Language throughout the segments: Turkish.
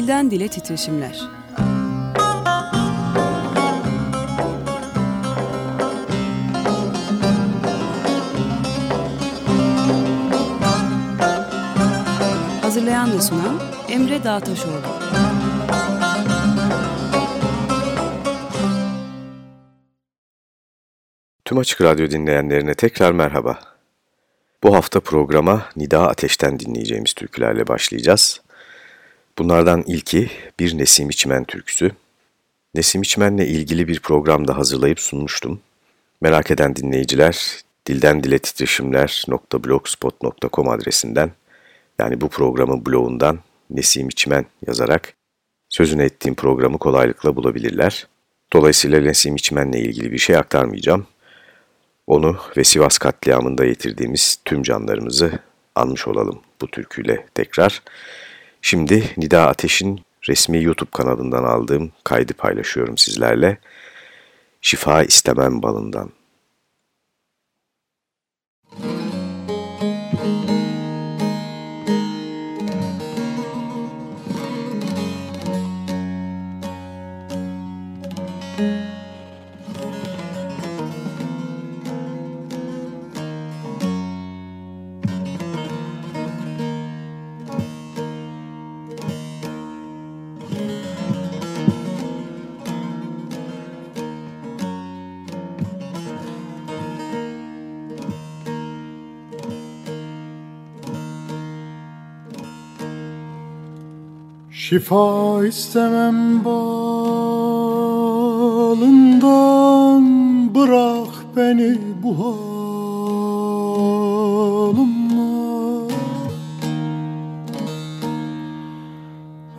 Dilden Dile Titreşimler Hazırlayan ve sunan Emre Dağtaşoğlu Tüm Açık Radyo dinleyenlerine tekrar merhaba. Bu hafta programa Nida Ateş'ten dinleyeceğimiz türkülerle başlayacağız. Bunlardan ilki bir Nesim İçmen türküsü. Nesim İçmen'le ilgili bir programda hazırlayıp sunmuştum. Merak eden dinleyiciler dilden dile titreşimler.blogspot.com adresinden yani bu programın blogundan Nesim İçmen yazarak sözünü ettiğim programı kolaylıkla bulabilirler. Dolayısıyla Nesim İçmen'le ilgili bir şey aktarmayacağım. Onu ve Sivas katliamında yitirdiğimiz tüm canlarımızı anmış olalım bu türküyle tekrar. Şimdi Nida Ateş'in resmi YouTube kanalından aldığım kaydı paylaşıyorum sizlerle. Şifa istemem balından. Şifa istemem balından Bırak beni bu halimle.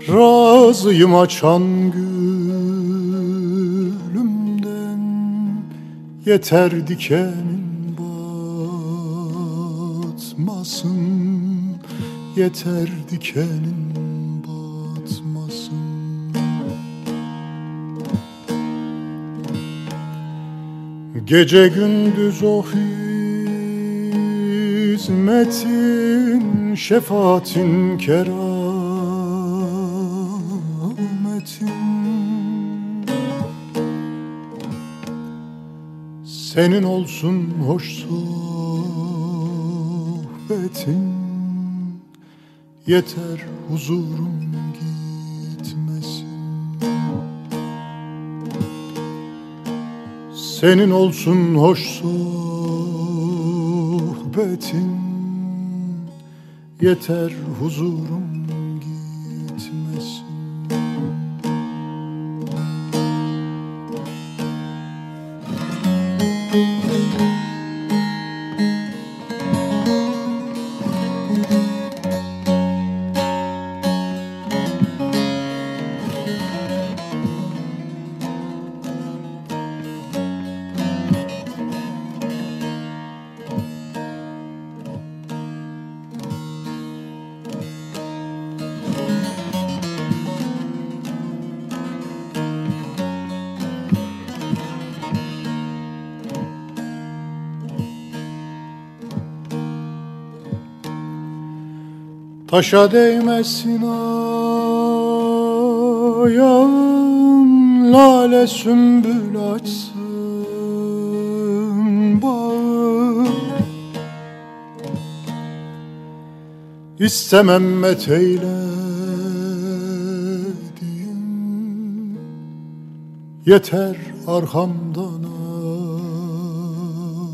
Razıyım açan gülümden Yeter dikenin batmasın. Yeter dikenin Gece gündüz o hizmetin Şefaatin kerametin. Senin olsun hoş sohbetin. Yeter huzurum Senin olsun hoş sohbetin. Yeter huzurum Taşa değmesin ayağın Lale sümbül açsın bağım. İstemem meteylediğim Yeter arkamdan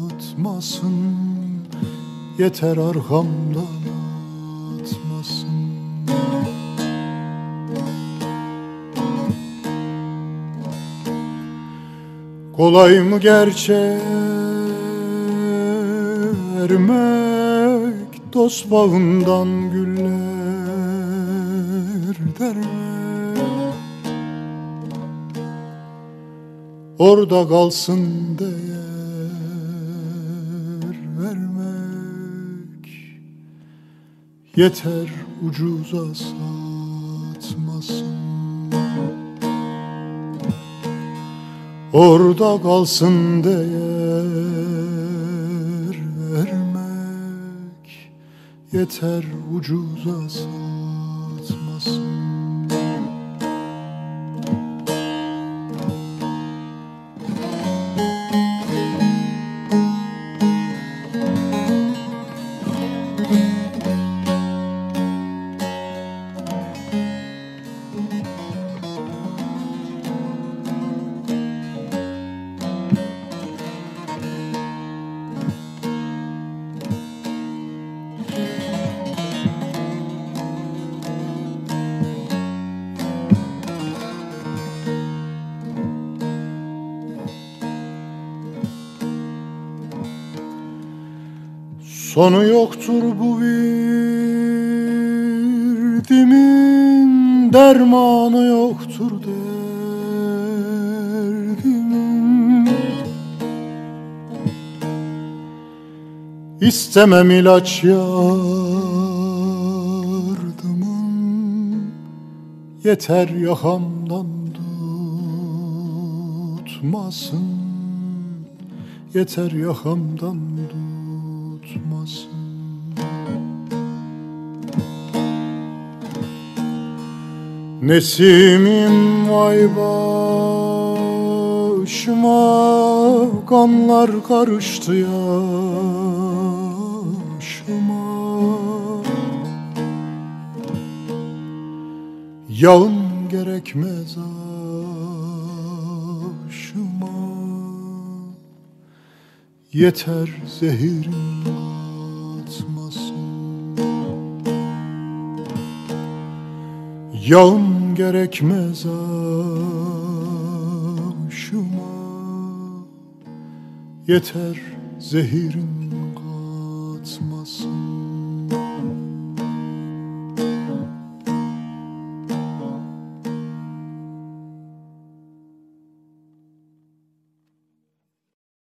atmasın. Yeter arkamdan Kolay mı gerçeğe ermek Dost bağından güller dermek Orada kalsın değer vermek. Yeter ucuza satmasın Orada kalsın değer vermek Yeter ucuza satmasın Sonu yoktur bu virdimin Dermanı yoktur derdimin. İstemem ilaç yardımın Yeter yakamdan tutmasın. Yeter yakamdan tutmasın Nesimim vay başıma Kanlar karıştı yaşıma. Yağın gerekmez aşıma. Yeter zehirin Yağın gerekmez aşıma Yeter zehirin katmasın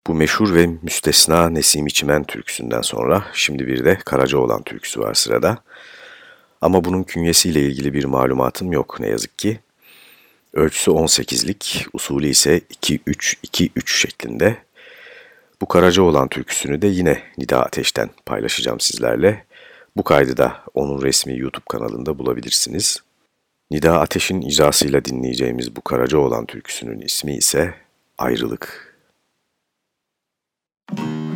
Bu meşhur ve müstesna Nesim İçimen türküsünden sonra şimdi bir de Karacaoğlan türküsü var sırada. Ama bunun künyesiyle ilgili bir malumatım yok ne yazık ki. Ölçüsü 18'lik, usulü ise 2-3-2-3 şeklinde. Bu Karacaoğlan türküsünü de yine Nida Ateş'ten paylaşacağım sizlerle. Bu kaydı da onun resmi YouTube kanalında bulabilirsiniz. Nida Ateş'in icrasıyla dinleyeceğimiz bu Karacaoğlan türküsünün ismi ise Ayrılık. Seyyah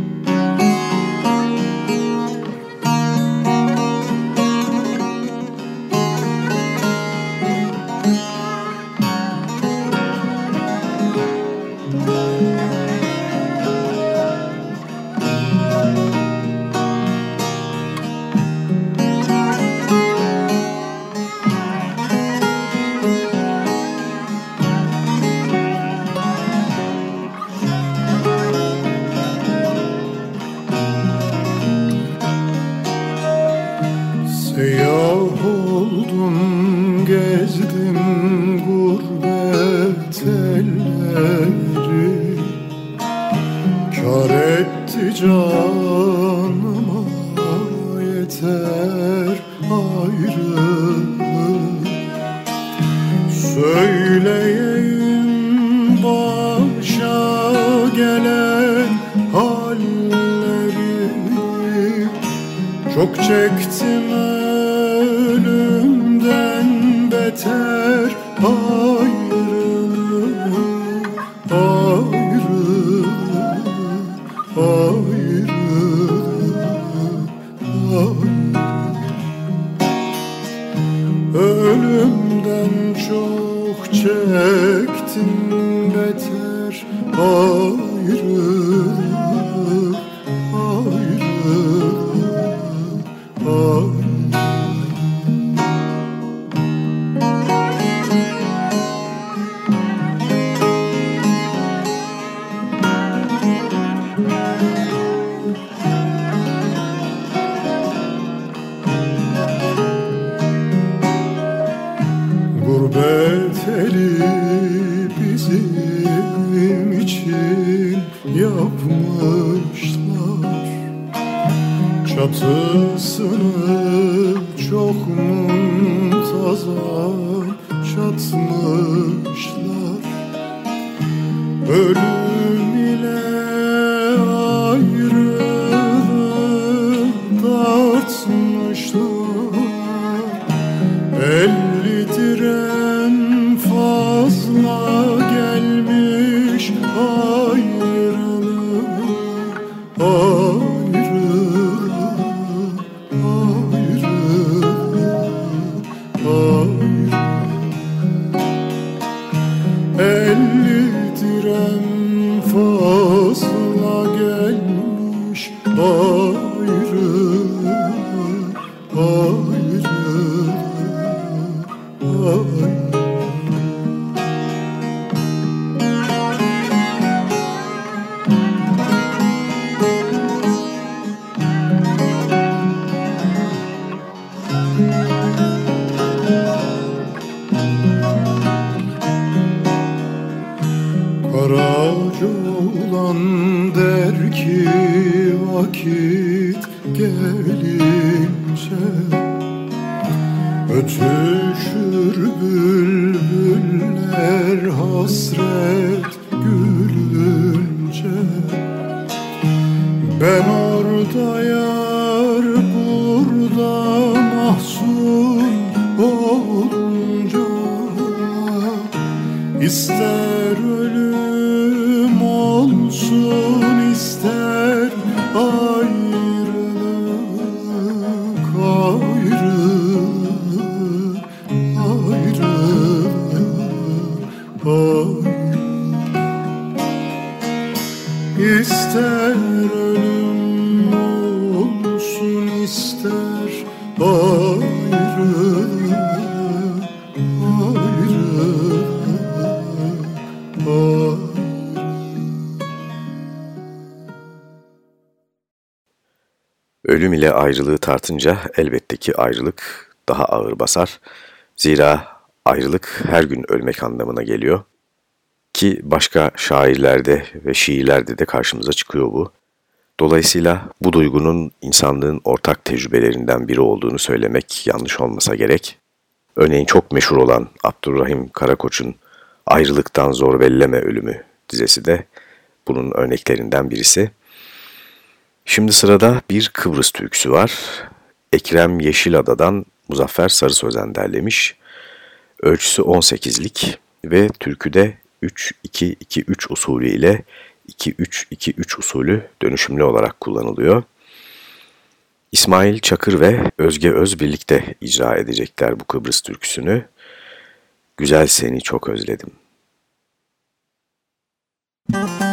canıma yeter ayrılık. Söyleyeyim başa gelen halleri. Çok çektim ölümden beter ayrılık ayrılık ayrılığı tartınca elbette ki ayrılık daha ağır basar. Zira ayrılık her gün ölmek anlamına geliyor. Ki başka şairlerde ve şiirlerde de karşımıza çıkıyor bu. Dolayısıyla bu duygunun insanlığın ortak tecrübelerinden biri olduğunu söylemek yanlış olmasa gerek. Örneğin çok meşhur olan Abdurrahim Karakoç'un Ayrılıktan Zor Belleme Ölümü dizesi de bunun örneklerinden birisi. Şimdi sırada bir Kıbrıs türküsü var. Ekrem Yeşilada'dan Muzaffer Sarı Sözen derlemiş. Ölçüsü 18'lik ve türküde 3-2-2-3 usulü ile 2-3-2-3 usulü dönüşümlü olarak kullanılıyor. İsmail Çakır ve Özge Öz birlikte icra edecekler bu Kıbrıs türküsünü. Güzel seni çok özledim. Bir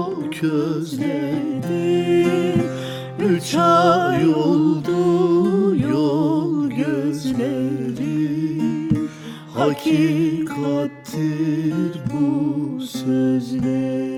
çok özledim Üç ay oldu yol gözlerim Hakikattir bu sözlerim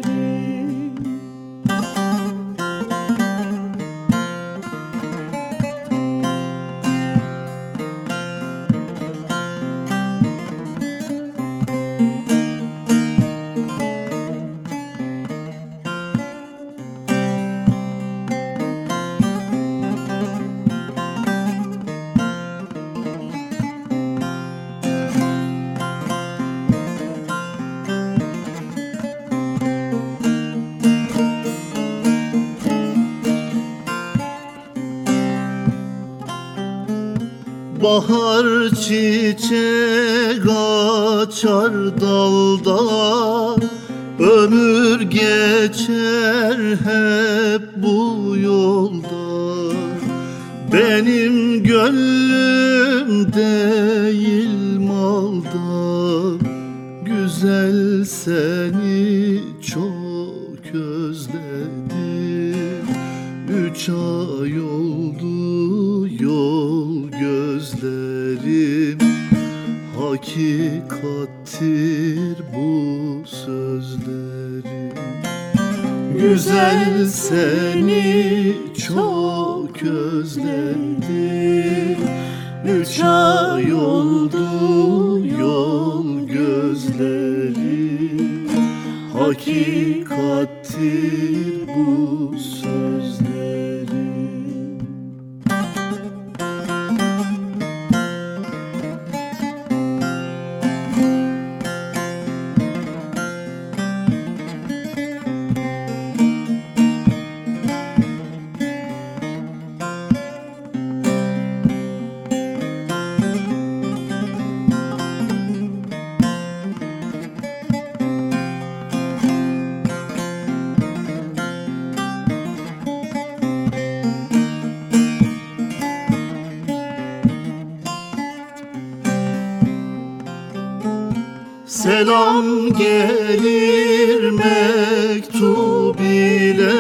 Selam gelir mektup ile.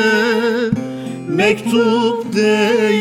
Mektup değil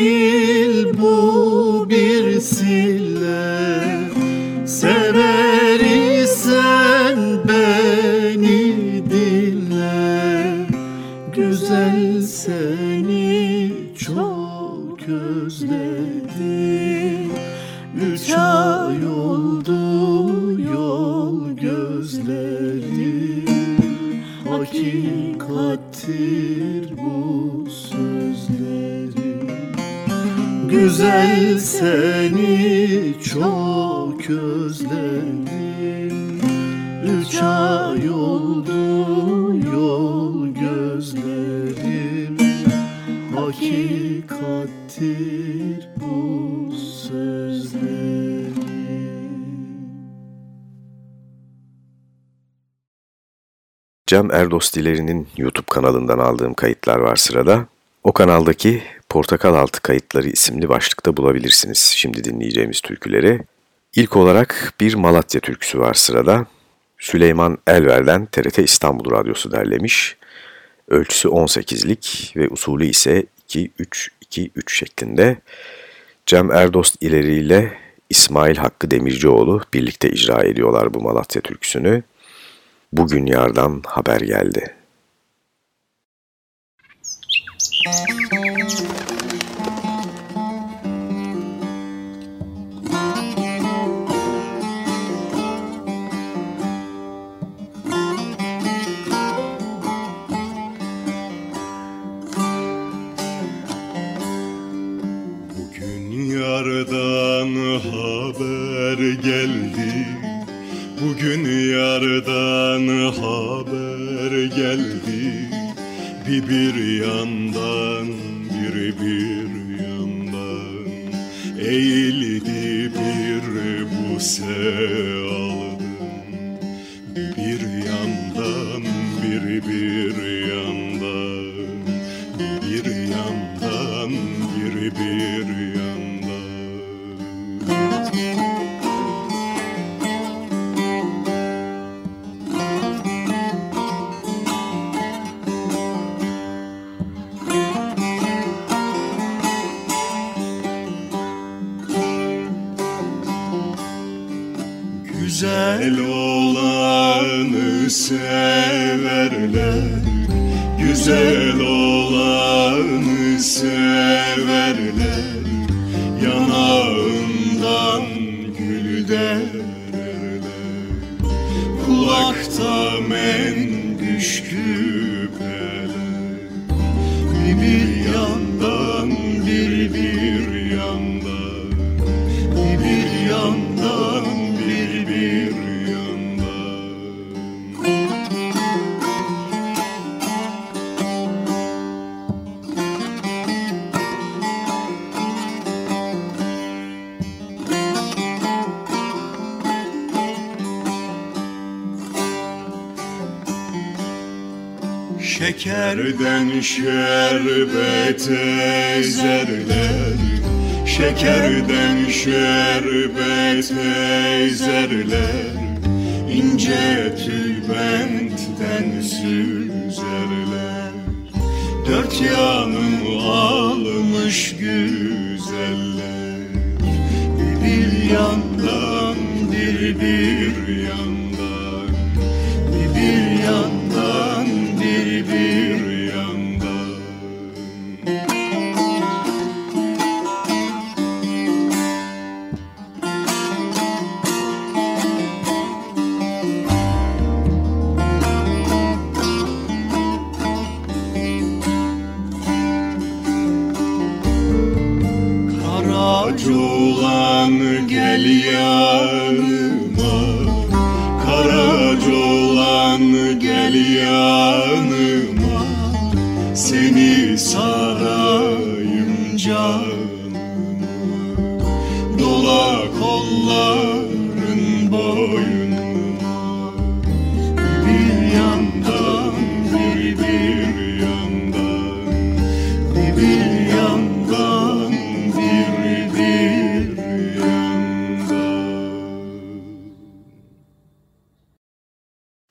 Cem Erdostileri'nin YouTube kanalından aldığım kayıtlar var sırada. O kanaldaki Portakal Altı Kayıtları isimli başlıkta bulabilirsiniz şimdi dinleyeceğimiz türküleri. İlk olarak bir Malatya türküsü var sırada. Süleyman Elver'den TRT İstanbul Radyosu derlemiş. Ölçüsü 18'lik ve usulü ise 2-3-2-3 şeklinde. Cem Erdost ileriyle İsmail Hakkı Demircioğlu birlikte icra ediyorlar bu Malatya türküsünü. Bugün yardan haber geldi. Bugün yardan haber geldi Bugün yardan haber geldi. Bir bir yandan bir bir yandan. Eğildi bir buse aldım Bir yandan bir bir yandan Güzel olanı severler. Yanağından gül derler. Kulakta mendüş küpeler Bir bir yandan Şekerden şerbet ezerler Şekerden şerbet ezerler İnce tülbentten süzerler Dört yanım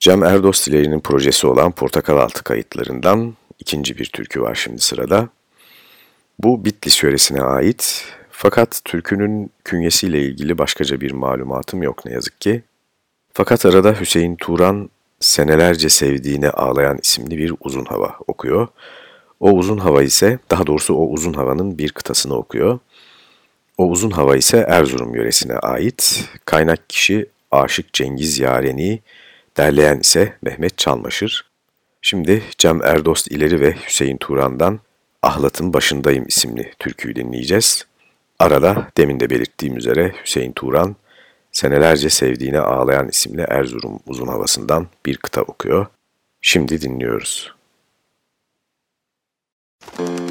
Cem Erdostileri'nin projesi olan Portakal Altı kayıtlarından ikinci bir türkü var şimdi sırada. Bu Bitlis yöresine ait fakat türkünün künyesiyle ilgili başkaca bir malumatım yok ne yazık ki. Fakat arada Hüseyin Turan senelerce sevdiğine ağlayan isimli bir uzun hava okuyor. O uzun hava ise, daha doğrusu o uzun havanın bir kıtasını okuyor. O uzun hava ise Erzurum yöresine ait. Kaynak kişi Aşık Cengiz Yareni, derleyen ise Mehmet Çalmaşır. Şimdi Cem Erdost İleri ve Hüseyin Turan'dan Ahlat'ın Başındayım isimli türküyü dinleyeceğiz. Arada demin de belirttiğim üzere Hüseyin Turan senelerce sevdiğine ağlayan isimli Erzurum uzun havasından bir kıta okuyor. Şimdi dinliyoruz. Müzik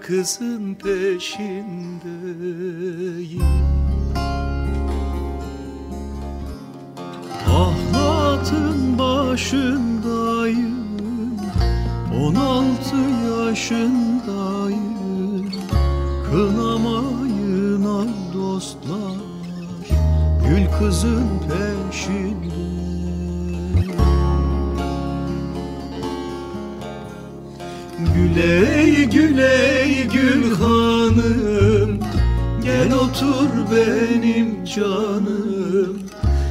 kızın peşindeyim. Ahlatın başındayım On altı yaşındayım. Kınamayın ay dostlar Gül kızın Güley güley gül hanım Gel otur benim canım.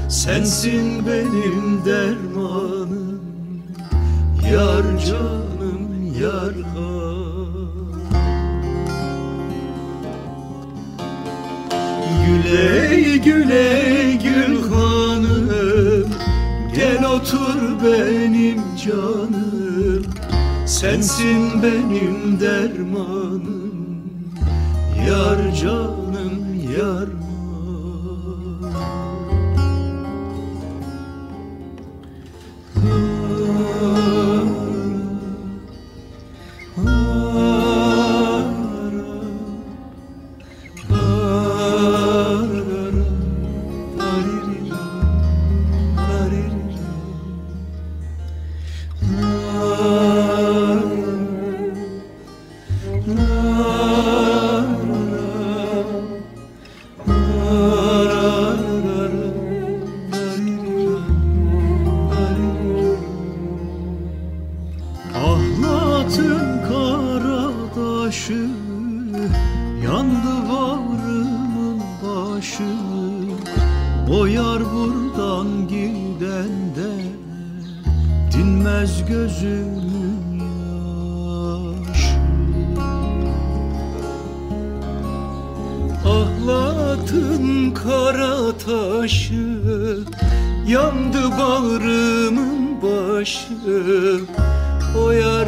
Sensin benim dermanım Yar canım yar han Güley güley gül hanım Gel otur benim canım Sensin benim dermanım Yar canım yar Hayatın karadaşı Yandı varımın başı. Boyar buradan giden de Dinmez gözümün yaşı. Ahlatın kara taşı Yandı bağrımın başı. O yar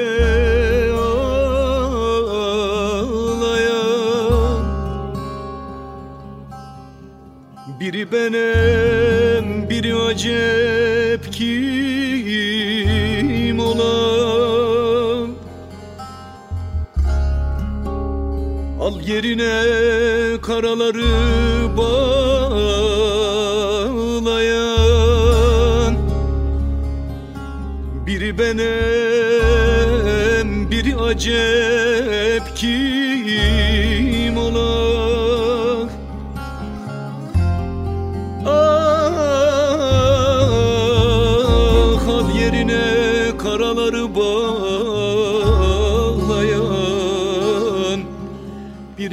benim biri acep kim olan? Al yerine karaları bağlayan. Biri benim biri acep kim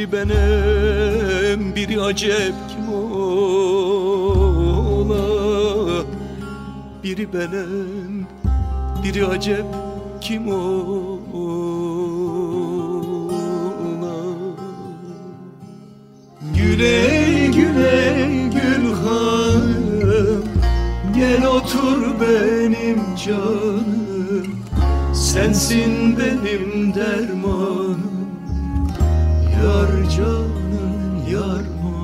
Biri benim biri acep kim ola? Biri benim biri acep kim ola? Güle güle gül hanım Gel otur benim canım. Sensin benim dermanım Yar canım yarman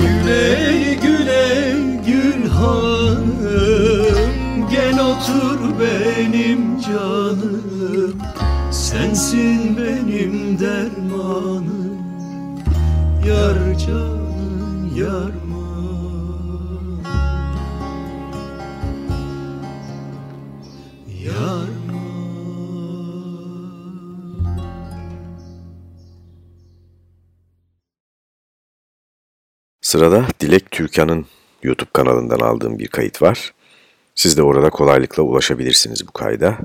Güle güle gül Gel otur benim canım. Sensin benim dermanım. Yar canım yarman Sırada Dilek Türkan'ın YouTube kanalından aldığım bir kayıt var. Siz de orada kolaylıkla ulaşabilirsiniz bu kayda.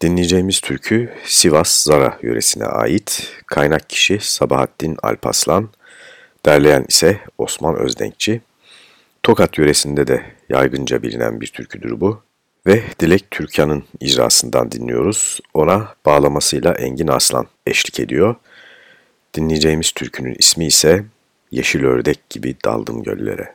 Dinleyeceğimiz türkü Sivas Zara yöresine ait. Kaynak kişi Sabahattin Alpaslan, derleyen ise Osman Özdenkçi. Tokat yöresinde de yaygınca bilinen bir türküdür bu. Ve Dilek Türkan'ın icrasından dinliyoruz. Ona bağlamasıyla Engin Aslan eşlik ediyor. Dinleyeceğimiz türkünün ismi ise Yeşil Ördek gibi daldım göllere.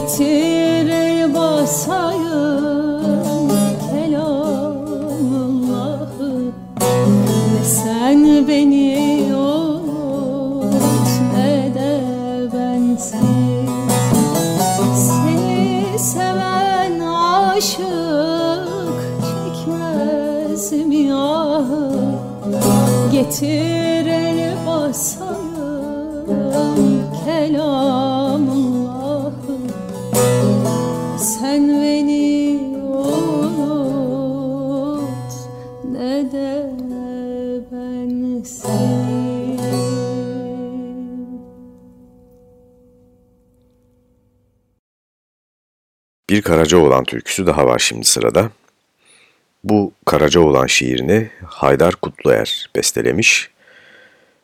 Getirir basayım Bir Karacaoğlan türküsü daha var şimdi sırada. Bu Karacaoğlan şiirini Haydar Kutluer bestelemiş.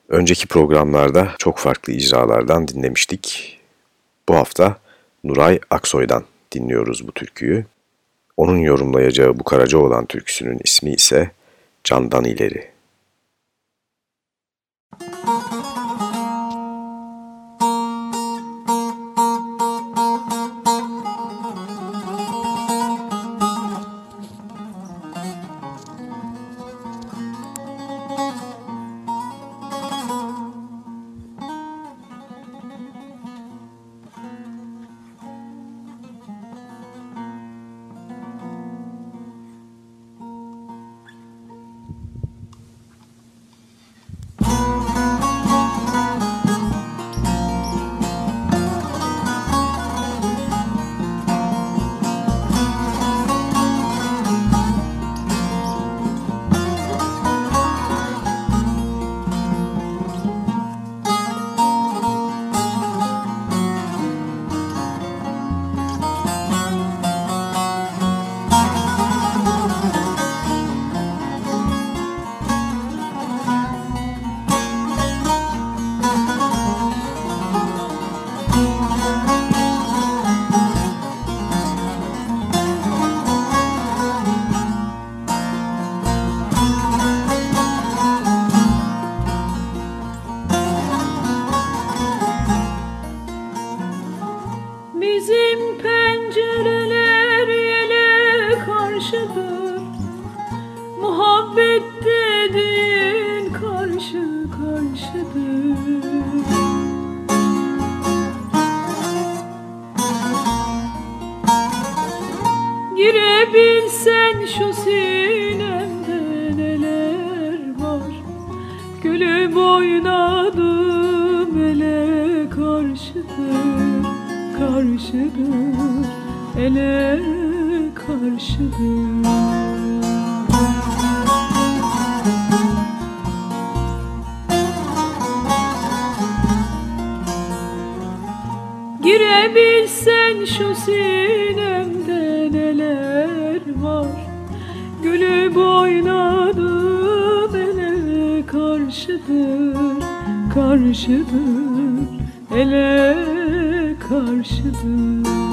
Önceki programlarda çok farklı icralardan dinlemiştik. Bu hafta Nuray Aksoy'dan dinliyoruz bu türküyü. Onun yorumlayacağı bu Karacaoğlan türküsünün ismi ise Candan İleri. Karşıdır Karşıdır. Ele karşıdır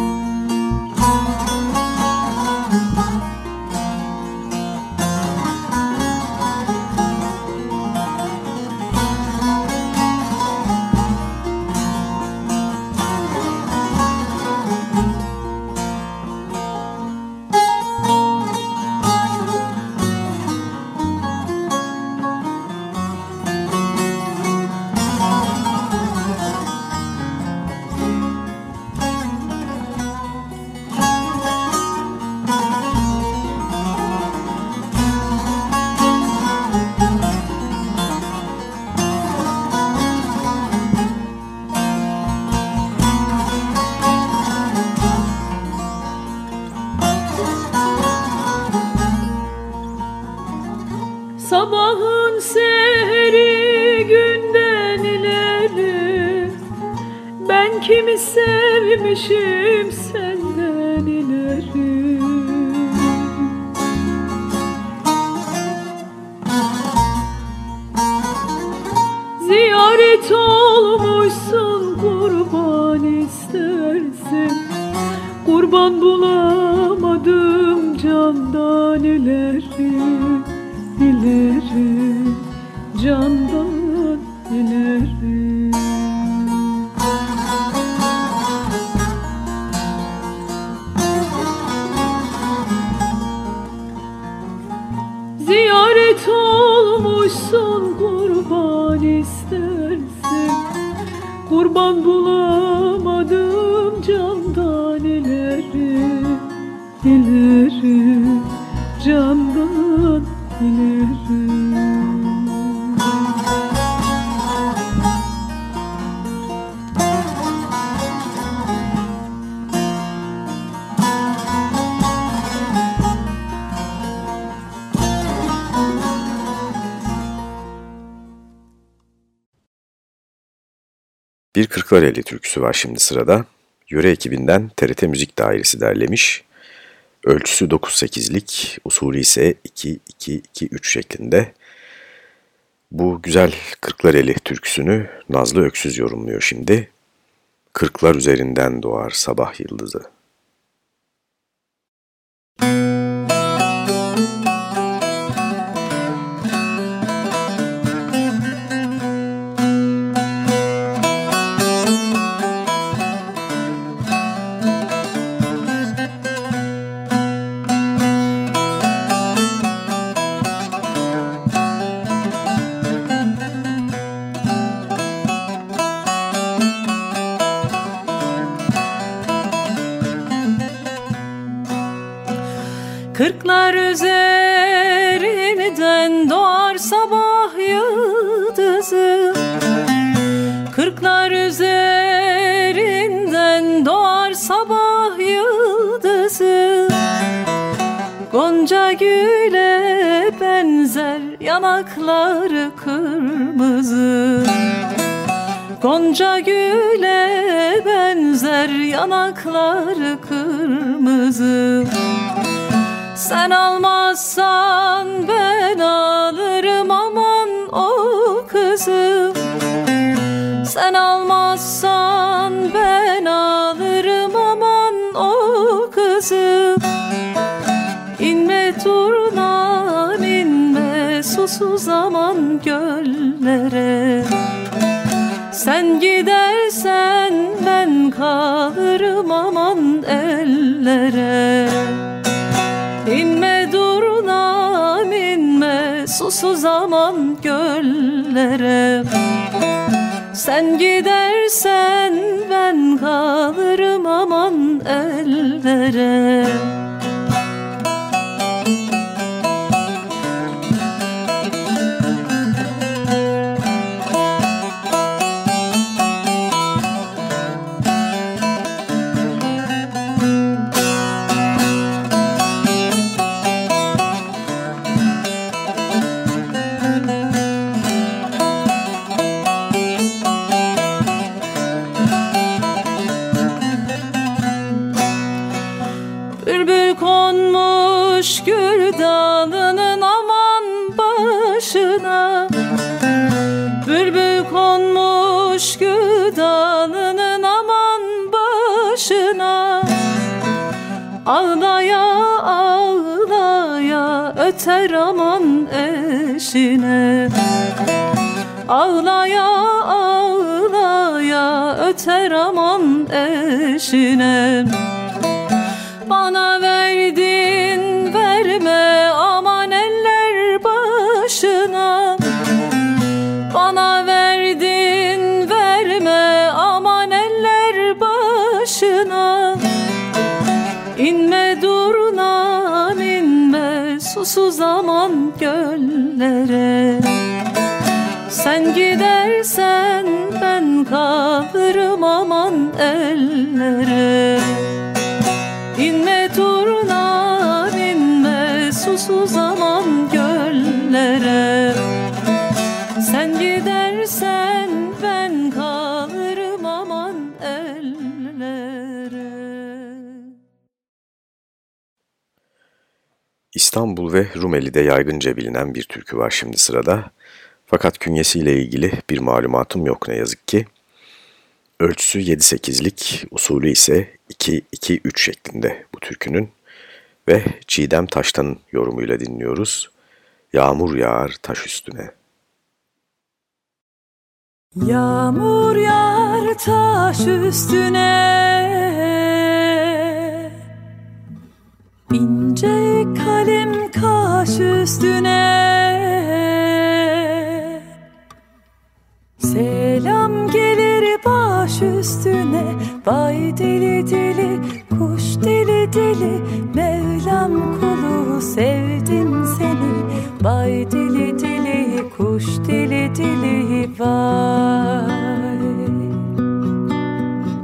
Kurban bulamadım candan ileri ileri Candan ileri Bir Kırklareli türküsü var şimdi sırada. Yöre ekibinden TRT Müzik Dairesi derlemiş. Ölçüsü 9-8'lik, usulü ise 2-2-2-3 şeklinde. Bu güzel Kırklareli türküsünü Nazlı Öksüz yorumluyor şimdi. Kırklar üzerinden doğar sabah yıldızı. Kırklar üzerinden doğar sabah yıldızı. Kırklar üzerinden doğar sabah yıldızı. Gonca güle benzer yanakları kırmızı. Gonca güle benzer yanakları kırmızı sen almazsan ben alırım aman o kızı Sen almazsan ben alırım aman o kızı İnme turnam inme susuz aman göllere. Sen gidersen ben kalırım aman ellere susuz aman göllere. Sen gidersen ben kalırım aman ellere öter aman eşine. Ağlaya ağlaya öter aman eşine. Bana verdin ellere İnme turnam inme susuz aman göllere Sen gidersen ben kalırım aman ellere İstanbul ve Rumeli'de yaygınca bilinen bir türkü var şimdi sırada. Fakat künyesiyle ilgili bir malumatım yok ne yazık ki. Ölçüsü 7-8'lik, usulü ise 2-2-3 şeklinde bu türkünün. Ve Çiğdem Taştan'ın yorumuyla dinliyoruz. Yağmur yağar taş üstüne. Yağmur yağar taş üstüne İnce kalem kaş üstüne taş üstüne Bay deli deli kuş deli deli. Mevlam kulu sevdim seni. Bay deli deli kuş deli deli vay.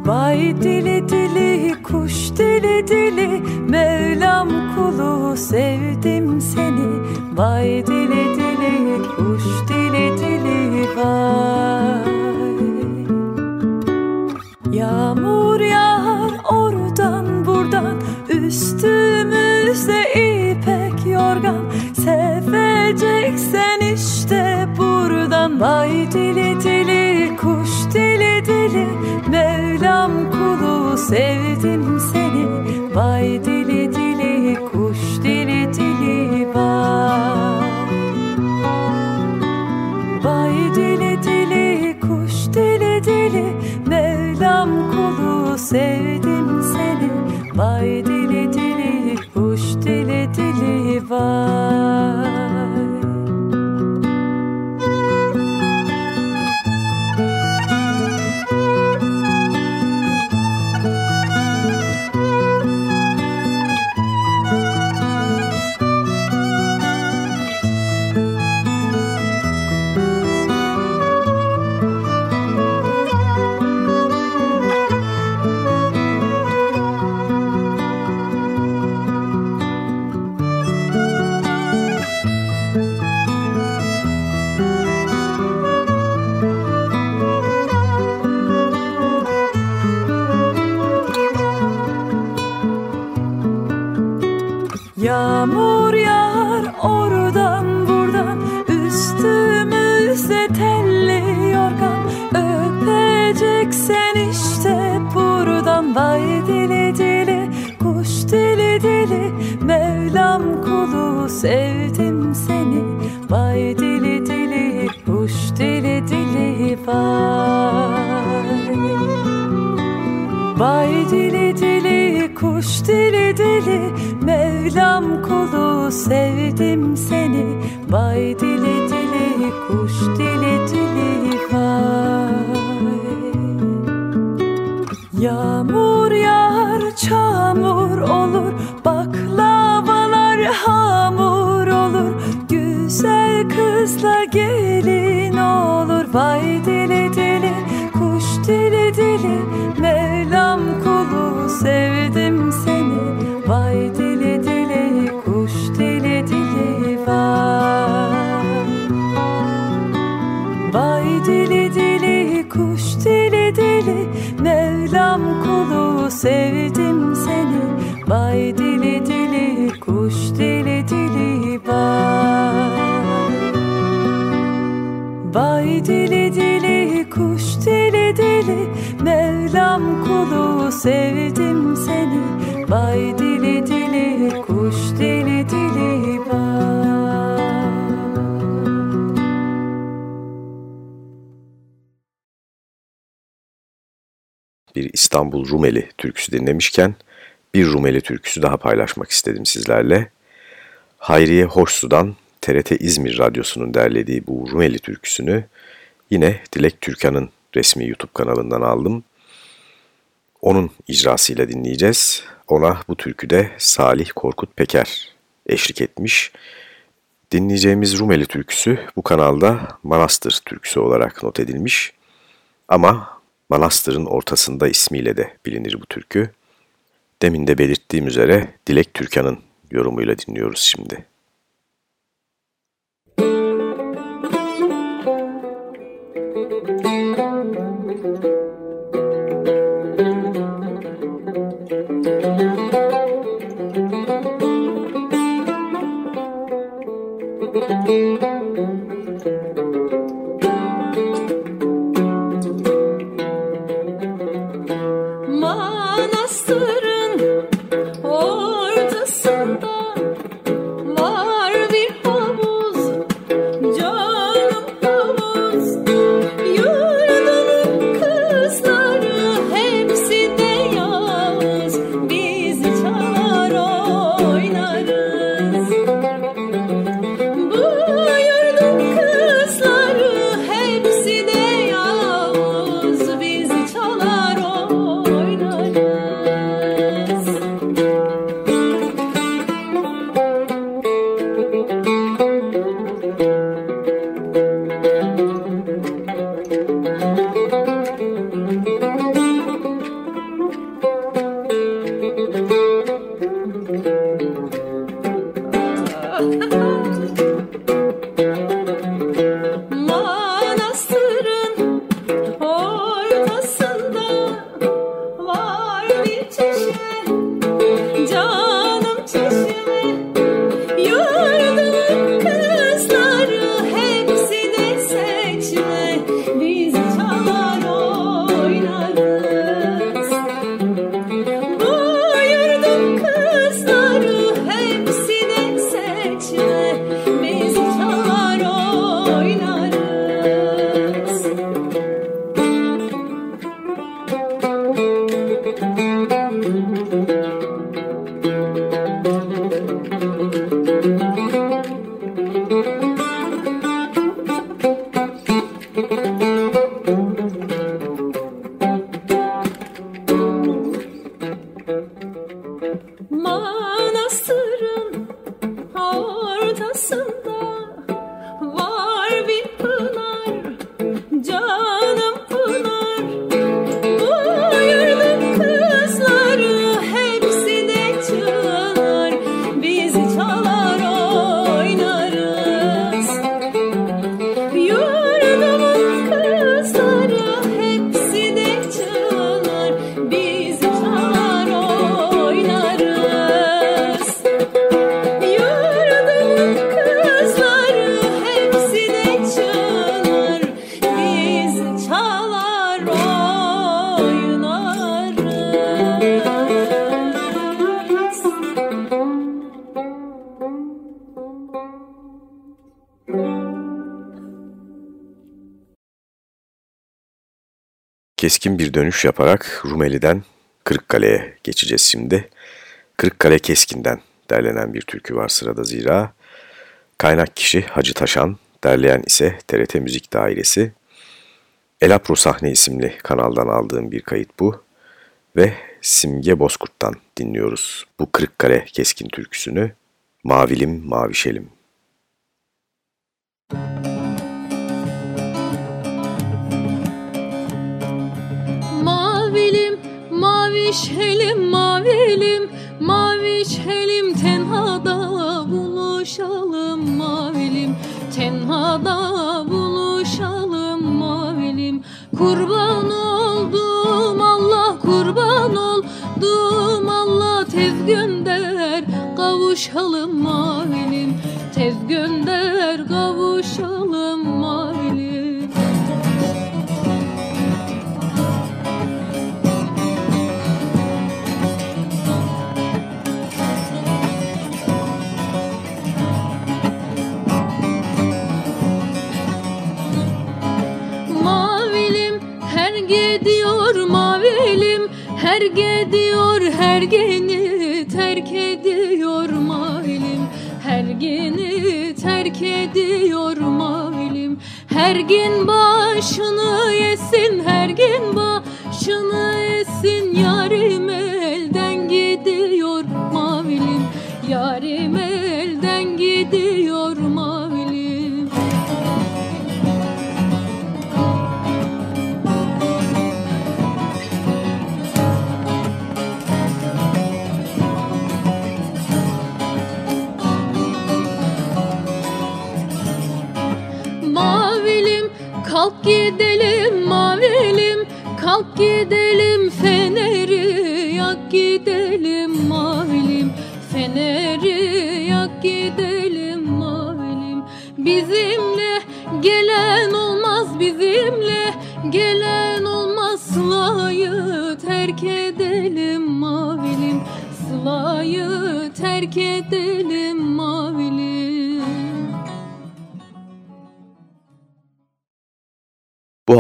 Bay dili dili kuş dili dili Mevlam kulu sevdim seni. Bay dili dili kuş dili dili dili kuş dili dili. Mevlam kulu sevdim seni. Vay dili dili kuş dili dili vay. Yağmur yağar çamur olur. Baklavalar hamur olur. Güzel kızla gelin olur. Vay dili sevdim seni. Vay dili dili kuş dili dili vay. Vay dili dili kuş dili dili Mevlam kulu sevdim seni. Vay Mevlam kulu sevdim seni Vay dili dili kuş dili dili bir İstanbul Rumeli türküsü dinlemişken bir Rumeli türküsü daha paylaşmak istedim sizlerle. Hayriye Hoşsu'dan TRT İzmir Radyosu'nun derlediği bu Rumeli türküsünü yine Dilek Türkan'ın resmi YouTube kanalından aldım. Onun icrasıyla dinleyeceğiz. Ona bu türküde Salih Korkut Peker eşlik etmiş. Dinleyeceğimiz Rumeli türküsü bu kanalda Manastır türküsü olarak not edilmiş. Ama Manastır'ın ortasında ismiyle de bilinir bu türkü. Demin de belirttiğim üzere Dilek Türkan'ın yorumuyla dinliyoruz şimdi. Keskin bir dönüş yaparak Rumeli'den Kırıkkale'ye geçeceğiz şimdi. Kırıkkale Keskin'den derlenen bir türkü var sırada zira. Kaynak kişi Hacı Taşan, derleyen ise TRT Müzik Dairesi. Elapro Sahne isimli kanaldan aldığım bir kayıt bu. Ve Simge Bozkurt'tan dinliyoruz bu Kırıkkale Keskin türküsünü. Mavilim Mavişelim. Maviş helim mavilim Maviş tenhada buluşalım mavilim. Tenhada buluşalım mavilim. Kurban oldum Allah kurban oldum. Allah tez gönder kavuşalım mavilim. Tez gönder kavuşalım Terk ediyor her geni terk ediyor mavilim Her geni terk ediyor mavilim Her gün başını yesin her gün başını yesin Yarim gidelim mavilim Kalk gidelim feneri yak gidelim mavilim. Feneri yak gidelim mavilim. Bizimle gelen olmaz bizimle gelen olmaz. Sıla'yı terk edelim mavilim. Sıla'yı terk edelim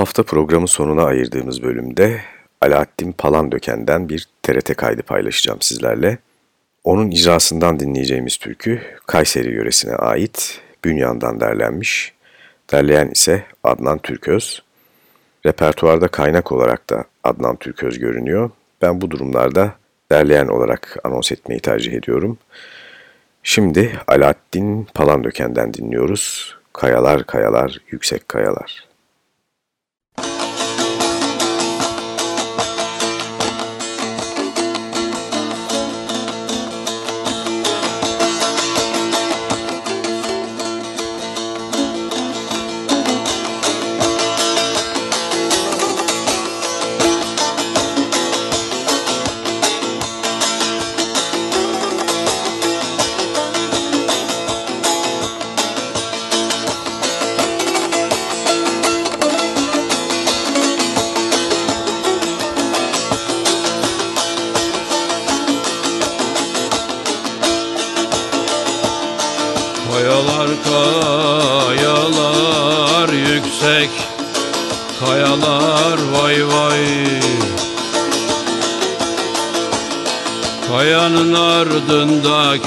hafta programın sonuna ayırdığımız bölümde Alaaddin Palandöken'den bir TRT kaydı paylaşacağım sizlerle. Onun icrasından dinleyeceğimiz türkü Kayseri yöresine ait Bünyan'dan derlenmiş. Derleyen ise Adnan Türköz. Repertuarda kaynak olarak da Adnan Türköz görünüyor. Ben bu durumlarda derleyen olarak anons etmeyi tercih ediyorum. Şimdi Alaaddin Palandöken'den dinliyoruz. Kayalar kayalar yüksek kayalar.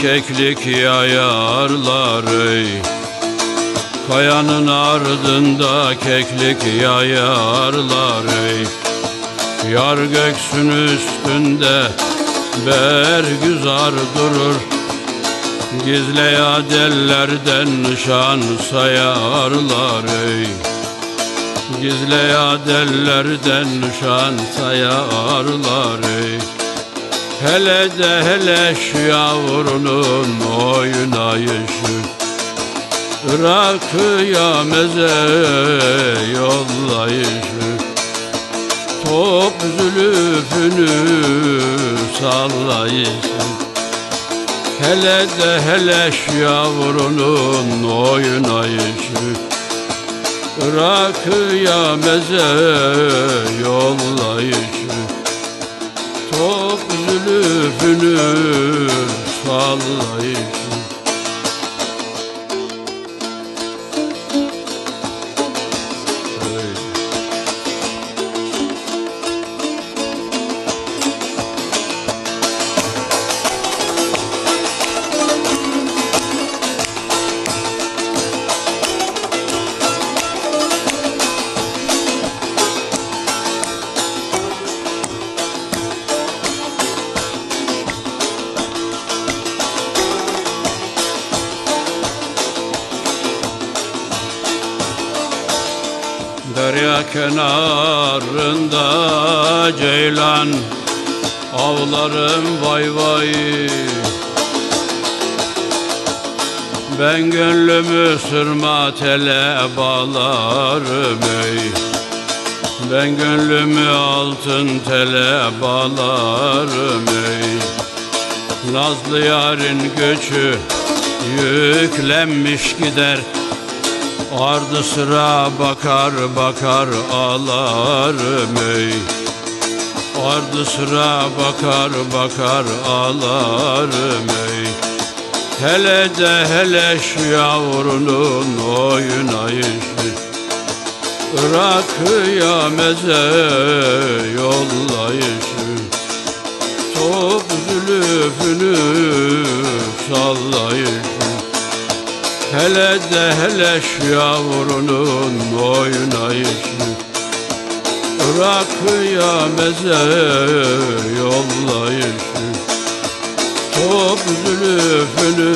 Keklik yayarlar ey. Kayanın ardında keklik yayarlar ey. Yar göksün üstünde bergüzar durur. Gizle yadellerden nişan sayarlar ey. Gizle yadellerden nişan sayarlar ey Hele de hele şu yavrunun oynayışı Rakıya meze yollayışı Top zülüfünü sallayışı Hele de hele şu yavrunun oynayışı Rakıya meze yollayışı zülüfünü sallayışı ceylan Avlarım vay vay. Ben gönlümü sırma tele bağlarım ey. Ben gönlümü altın tele bağlarım ey. Nazlı yarın göçü yüklenmiş gider. Ardı sıra bakar bakar ağlarım ey Ardı sıra bakar bakar ağlarım ey Hele de hele şu yavrunun oynayışı Rakıya meze yollayışı Top zülüfünü sallayışı Hele de hele şu yavrunun oynayışı Rakıya meze yollayışı Top zülüfünü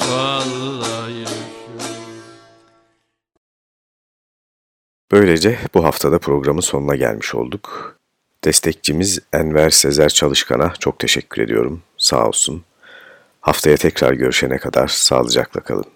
sallayışı Böylece bu haftada programın sonuna gelmiş olduk. Destekçimiz Enver Sezer Çalışkan'a çok teşekkür ediyorum. Sağ olsun. Haftaya tekrar görüşene kadar sağlıcakla kalın.